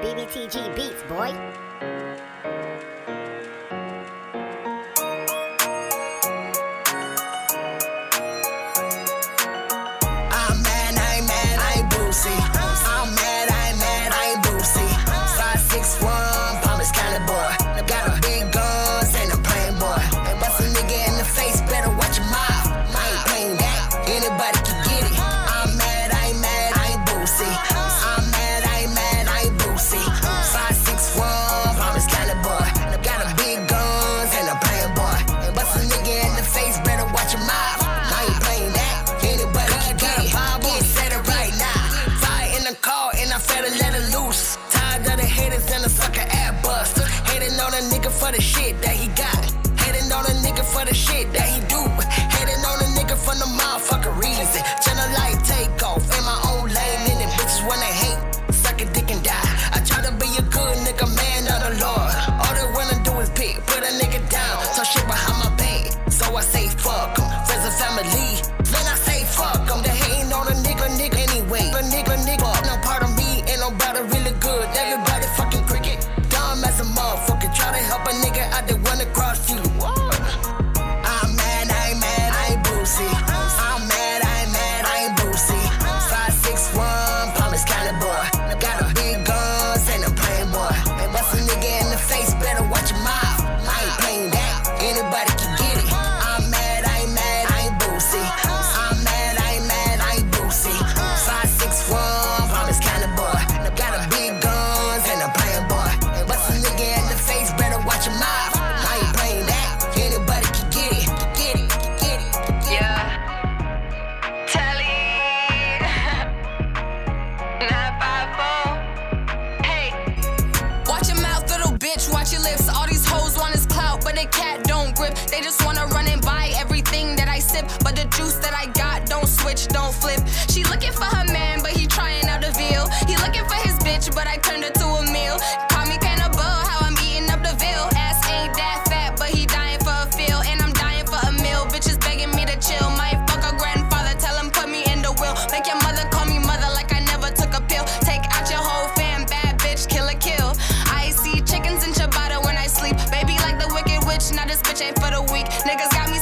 BBTG Beats, boy. for the shit that he got. Hating on a nigga for the shit that They just wanna run and buy everything that I sip, but the juice that I got don't switch, don't flip. She looking for her man, but he trying out a veal. He looking for his bitch, but I bitch ain't for the weak. Niggas got me